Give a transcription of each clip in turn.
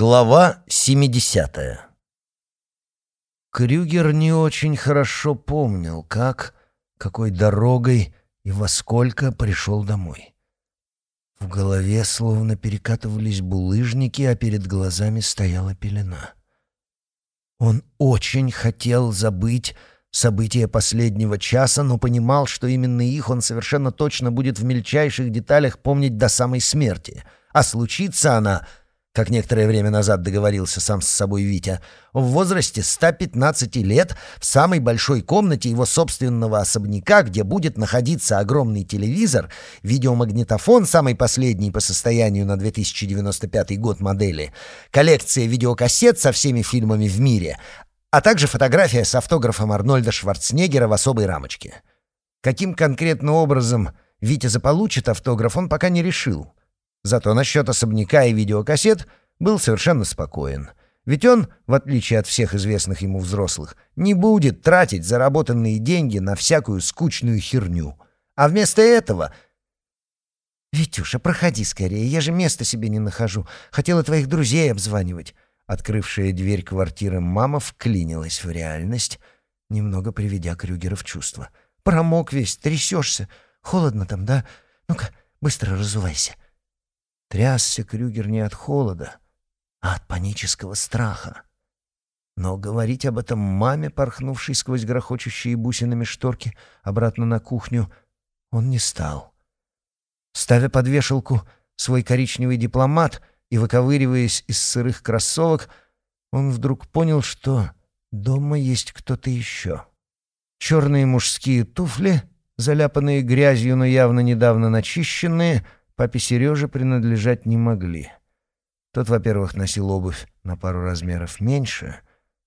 Глава 70 Крюгер не очень хорошо помнил, как, какой дорогой и во сколько пришел домой. В голове словно перекатывались булыжники, а перед глазами стояла пелена. Он очень хотел забыть события последнего часа, но понимал, что именно их он совершенно точно будет в мельчайших деталях помнить до самой смерти. А случится она как некоторое время назад договорился сам с собой Витя, в возрасте 115 лет в самой большой комнате его собственного особняка, где будет находиться огромный телевизор, видеомагнитофон, самый последний по состоянию на 2095 год модели, коллекция видеокассет со всеми фильмами в мире, а также фотография с автографом Арнольда Шварценеггера в особой рамочке. Каким конкретно образом Витя заполучит автограф, он пока не решил — Зато насчет особняка и видеокассет был совершенно спокоен. Ведь он, в отличие от всех известных ему взрослых, не будет тратить заработанные деньги на всякую скучную херню. А вместо этого... «Витюша, проходи скорее, я же места себе не нахожу. Хотела твоих друзей обзванивать». Открывшая дверь квартиры мама вклинилась в реальность, немного приведя Крюгера в чувство. «Промок весь, трясешься. Холодно там, да? Ну-ка, быстро разувайся». Трясся Крюгер не от холода, а от панического страха. Но говорить об этом маме, порхнувшей сквозь грохочущие бусинами шторки обратно на кухню, он не стал. Ставя под вешалку свой коричневый дипломат и выковыриваясь из сырых кроссовок, он вдруг понял, что дома есть кто-то еще. Черные мужские туфли, заляпанные грязью, но явно недавно начищенные — папе Сереже принадлежать не могли. Тот, во-первых, носил обувь на пару размеров меньше,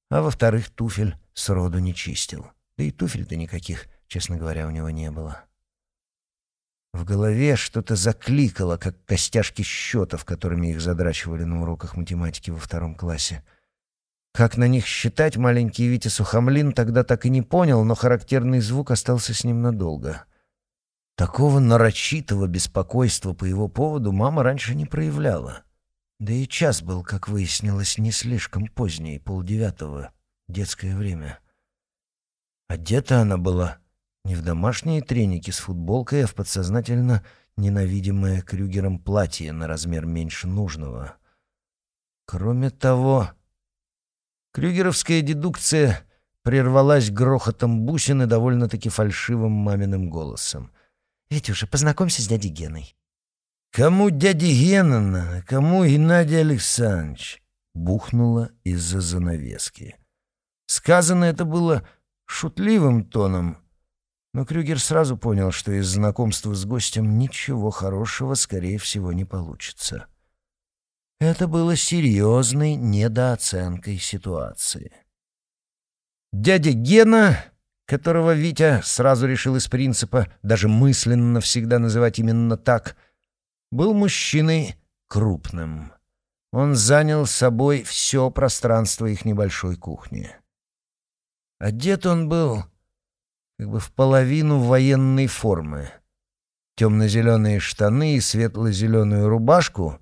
а во-вторых, туфель сроду не чистил. Да и туфель-то никаких, честно говоря, у него не было. В голове что-то закликало, как костяшки счетов, которыми их задрачивали на уроках математики во втором классе. Как на них считать, маленький Витя Сухомлин тогда так и не понял, но характерный звук остался с ним надолго. Такого нарочитого беспокойства по его поводу мама раньше не проявляла. Да и час был, как выяснилось, не слишком поздний, полдевятого, детское время. Одета она была не в домашние треники с футболкой, а в подсознательно ненавидимое Крюгером платье на размер меньше нужного. Кроме того, крюгеровская дедукция прервалась грохотом бусины довольно-таки фальшивым маминым голосом — «Витюша, познакомься с дядей Геной». «Кому дядя Гена, кому Геннадий Александрович?» Бухнула из-за занавески. Сказано это было шутливым тоном, но Крюгер сразу понял, что из знакомства с гостем ничего хорошего, скорее всего, не получится. Это было серьезной недооценкой ситуации. Дядя Гена которого Витя сразу решил из принципа даже мысленно всегда называть именно так, был мужчиной крупным. Он занял собой все пространство их небольшой кухни. Одет он был как бы в половину военной формы. Темно-зеленые штаны и светло-зеленую рубашку,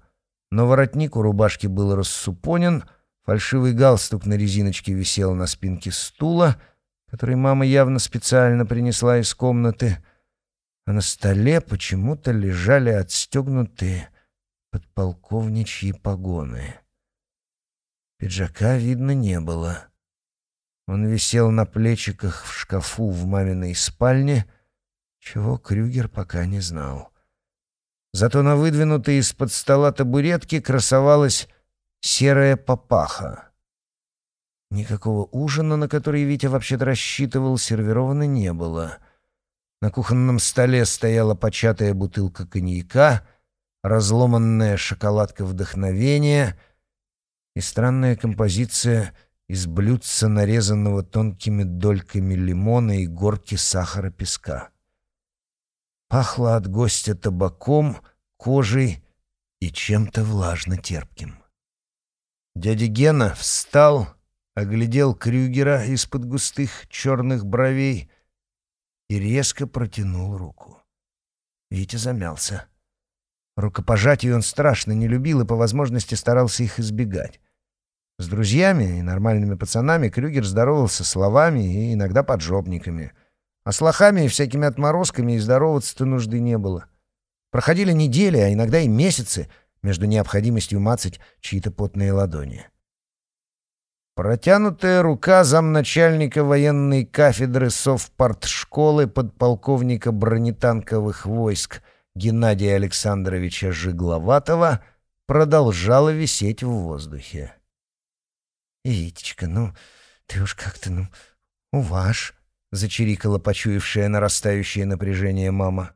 но воротник у рубашки был рассупонен, фальшивый галстук на резиночке висел на спинке стула — который мама явно специально принесла из комнаты, а на столе почему-то лежали отстегнутые подполковничьи погоны. Пиджака видно не было. Он висел на плечиках в шкафу в маминой спальне, чего Крюгер пока не знал. Зато на выдвинутой из-под стола табуретке красовалась серая папаха. Никакого ужина, на который Витя вообще-то рассчитывал, сервировано не было. На кухонном столе стояла початая бутылка коньяка, разломанная шоколадка вдохновения и странная композиция из блюдца, нарезанного тонкими дольками лимона и горки сахара-песка. Пахло от гостя табаком, кожей и чем-то влажно-терпким. Дядя Гена встал оглядел Крюгера из-под густых черных бровей и резко протянул руку. Витя замялся. Рукопожатий он страшно не любил и по возможности старался их избегать. С друзьями и нормальными пацанами Крюгер здоровался словами и иногда поджопниками. А с лохами и всякими отморозками и здороваться-то нужды не было. Проходили недели, а иногда и месяцы между необходимостью мацать чьи-то потные ладони. Протянутая рука замначальника военной кафедры совпартшколы подполковника бронетанковых войск Геннадия Александровича Жигловатова продолжала висеть в воздухе. «Витечка, ну, ты уж как-то, ну, уваж», — зачирикала почуявшая нарастающее напряжение мама.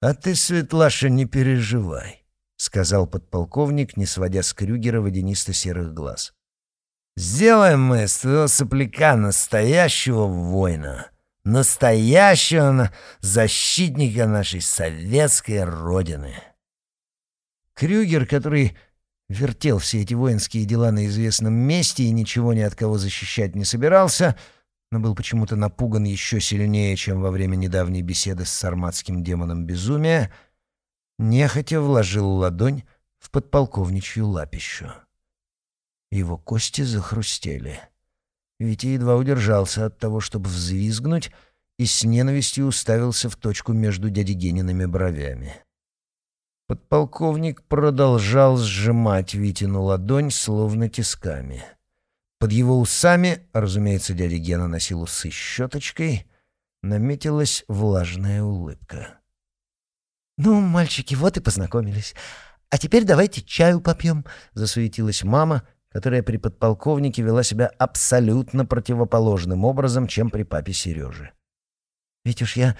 «А ты, Светлаша, не переживай», — сказал подполковник, не сводя с Крюгера водянисто-серых глаз. «Сделаем мы из твоего сопляка настоящего воина, настоящего защитника нашей советской родины». Крюгер, который вертел все эти воинские дела на известном месте и ничего ни от кого защищать не собирался, но был почему-то напуган еще сильнее, чем во время недавней беседы с сарматским демоном безумия, нехотя вложил ладонь в подполковничью лапищу. Его кости захрустели. Витя едва удержался от того, чтобы взвизгнуть, и с ненавистью уставился в точку между дяди Гениными бровями. Подполковник продолжал сжимать Витину ладонь, словно тисками. Под его усами, разумеется, дядя Гена носил усы щеточкой, наметилась влажная улыбка. «Ну, мальчики, вот и познакомились. А теперь давайте чаю попьем», — засуетилась мама, которая при подполковнике вела себя абсолютно противоположным образом, чем при папе Сереже. «Ведь уж я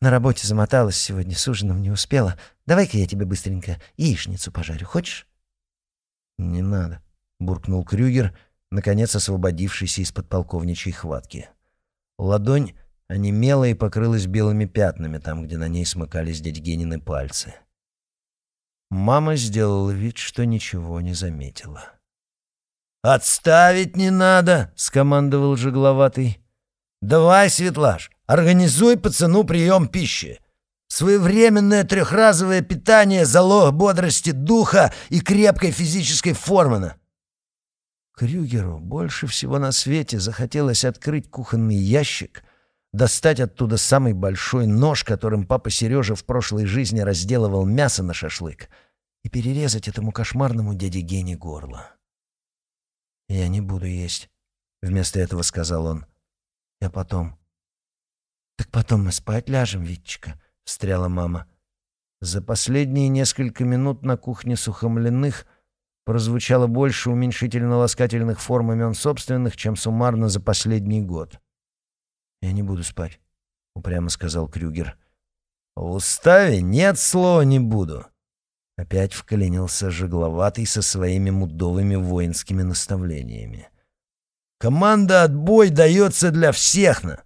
на работе замоталась сегодня, с ужином не успела. Давай-ка я тебе быстренько яичницу пожарю, хочешь?» «Не надо», — буркнул Крюгер, наконец освободившийся из-под полковничьей хватки. Ладонь онемела и покрылась белыми пятнами там, где на ней смыкались дядь Генины пальцы. Мама сделала вид, что ничего не заметила. «Отставить не надо!» — скомандовал жегловатый. «Давай, Светлаш, Организуй пацану прием пищи. Своевременное трехразовое питание — залог бодрости духа и крепкой физической формы. Крюгеру больше всего на свете захотелось открыть кухонный ящик, достать оттуда самый большой нож, которым папа Сережа в прошлой жизни разделывал мясо на шашлык, и перерезать этому кошмарному дяде Гене горло. «Я не буду есть», — вместо этого сказал он. «Я потом». «Так потом мы спать ляжем, Витечка», — встряла мама. За последние несколько минут на кухне сухомленных прозвучало больше уменьшительно-ласкательных форм имен собственных, чем суммарно за последний год. «Я не буду спать», — упрямо сказал Крюгер. «В уставе нет слова «не буду». Опять вколенился Жегловатый со своими мудовыми воинскими наставлениями. «Команда «Отбой» дается для всех на.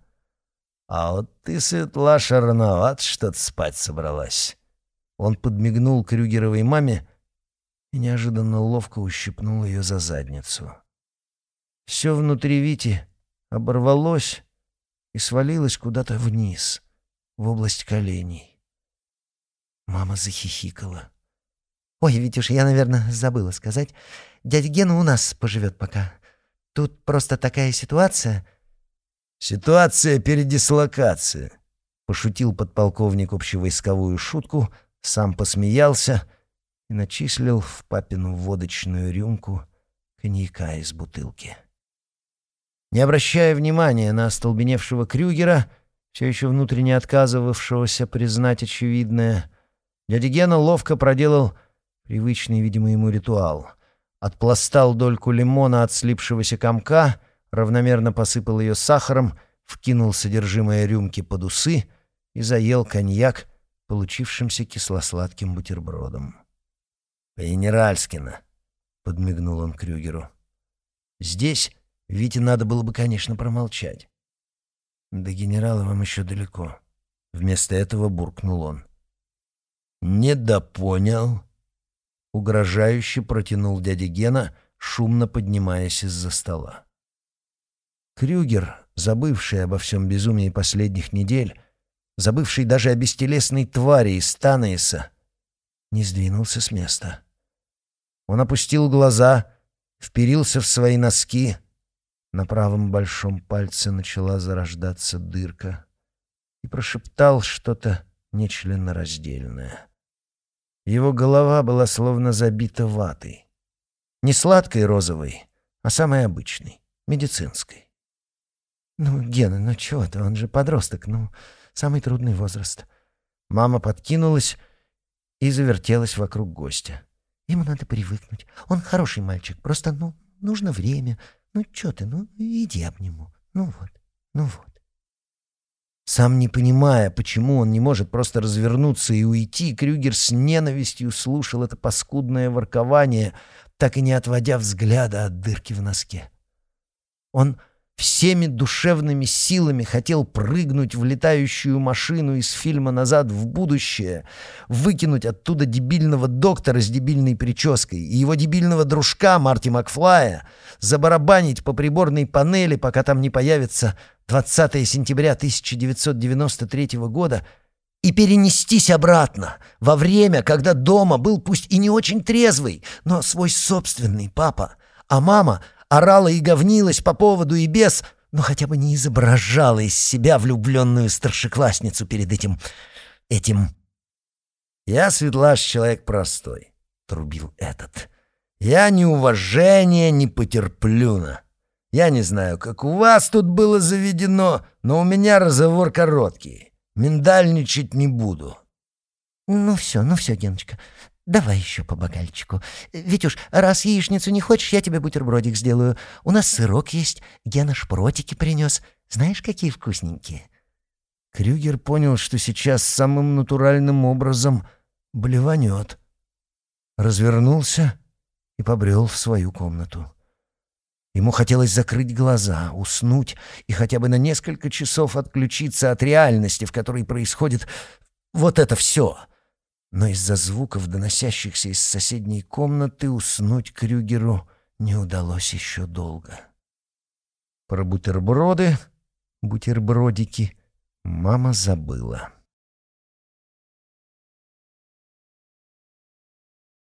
«А вот ты, Светлаша, рановат что-то спать собралась». Он подмигнул Крюгеровой маме и неожиданно ловко ущипнул ее за задницу. Все внутри Вити оборвалось и свалилось куда-то вниз, в область коленей. Мама захихикала. «Ой, Витюш, я, наверное, забыла сказать. Дядя Гена у нас поживет пока. Тут просто такая ситуация...» «Ситуация передислокации», — пошутил подполковник общевойсковую шутку, сам посмеялся и начислил в папину водочную рюмку коньяка из бутылки. Не обращая внимания на остолбеневшего Крюгера, все еще внутренне отказывавшегося признать очевидное, дядя Гена ловко проделал привычный, видимо, ему ритуал. Отпластал дольку лимона от слипшегося комка — равномерно посыпал ее сахаром, вкинул содержимое рюмки под усы и заел коньяк, получившимся кисло-сладким бутербродом. «По-генеральскина», — подмигнул он Крюгеру. «Здесь Вите надо было бы, конечно, промолчать». «До генерала вам еще далеко», — вместо этого буркнул он. «Недопонял», — угрожающе протянул дядя Гена, шумно поднимаясь из-за стола. Крюгер, забывший обо всем безумии последних недель, забывший даже о бестелесной твари из Танейса, не сдвинулся с места. Он опустил глаза, вперился в свои носки. На правом большом пальце начала зарождаться дырка и прошептал что-то нечленораздельное. Его голова была словно забита ватой. Не сладкой розовой, а самой обычной, медицинской. «Ну, Гена, ну чего ты, он же подросток, ну, самый трудный возраст». Мама подкинулась и завертелась вокруг гостя. Ему надо привыкнуть. Он хороший мальчик, просто, ну, нужно время. Ну, что ты, ну, иди обниму. Ну вот, ну вот. Сам не понимая, почему он не может просто развернуться и уйти, Крюгер с ненавистью слушал это паскудное воркование, так и не отводя взгляда от дырки в носке. Он всеми душевными силами хотел прыгнуть в летающую машину из фильма «Назад в будущее», выкинуть оттуда дебильного доктора с дебильной прической и его дебильного дружка Марти Макфлая, забарабанить по приборной панели, пока там не появится 20 сентября 1993 года, и перенестись обратно, во время, когда дома был пусть и не очень трезвый, но свой собственный папа, а мама — орала и говнилась по поводу и без, но хотя бы не изображала из себя влюбленную старшеклассницу перед этим... этим... «Я, Светлаш, человек простой», — трубил этот. «Я ни уважения не потерплю на. Я не знаю, как у вас тут было заведено, но у меня разговор короткий. Миндальничать не буду». «Ну все, ну все, Геночка, Давай еще по бокальчику. Витюш, раз яичницу не хочешь, я тебе бутербродик сделаю. У нас сырок есть, Гена шпротики принес. Знаешь, какие вкусненькие?» Крюгер понял, что сейчас самым натуральным образом блеванет. Развернулся и побрел в свою комнату. Ему хотелось закрыть глаза, уснуть и хотя бы на несколько часов отключиться от реальности, в которой происходит вот это все — но из-за звуков, доносящихся из соседней комнаты, уснуть Крюгеру не удалось еще долго. Про бутерброды, бутербродики мама забыла.